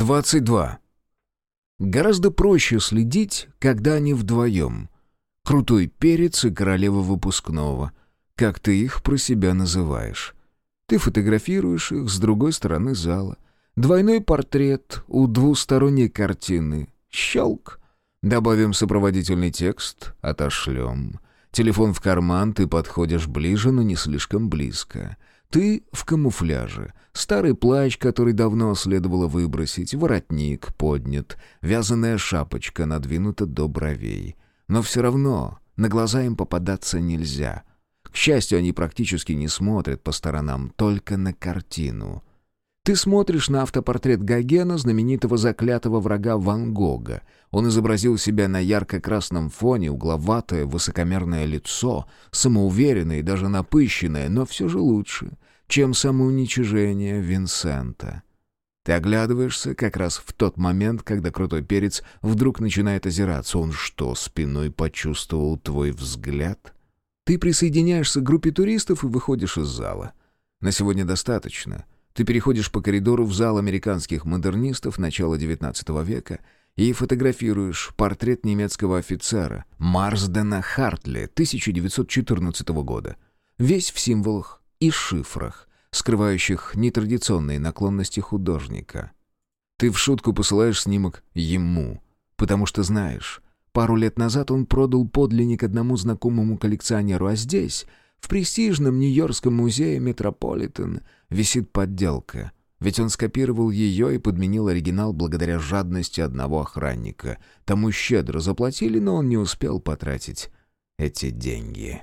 22. Гораздо проще следить, когда они вдвоем. Крутой перец и королева выпускного, как ты их про себя называешь. Ты фотографируешь их с другой стороны зала. Двойной портрет у двусторонней картины. Щелк. Добавим сопроводительный текст, отошлем. Телефон в карман, ты подходишь ближе, но не слишком близко. Ты в камуфляже. Старый плащ, который давно следовало выбросить, воротник поднят, вязаная шапочка надвинута до бровей. Но все равно на глаза им попадаться нельзя. К счастью, они практически не смотрят по сторонам, только на картину. Ты смотришь на автопортрет Гогена, знаменитого заклятого врага Ван Гога. Он изобразил себя на ярко-красном фоне, угловатое, высокомерное лицо, самоуверенное и даже напыщенное, но все же лучше, чем самоуничижение Винсента. Ты оглядываешься как раз в тот момент, когда крутой перец вдруг начинает озираться. Он что, спиной почувствовал твой взгляд? Ты присоединяешься к группе туристов и выходишь из зала. На сегодня достаточно. Ты переходишь по коридору в зал американских модернистов начала XIX века и фотографируешь портрет немецкого офицера Марсдена Хартли 1914 года. Весь в символах и шифрах, скрывающих нетрадиционные наклонности художника. Ты в шутку посылаешь снимок ему, потому что знаешь, пару лет назад он продал подлинник одному знакомому коллекционеру, а здесь, в престижном Нью-Йоркском музее Метрополитен, висит подделка. Ведь он скопировал ее и подменил оригинал благодаря жадности одного охранника. Тому щедро заплатили, но он не успел потратить эти деньги.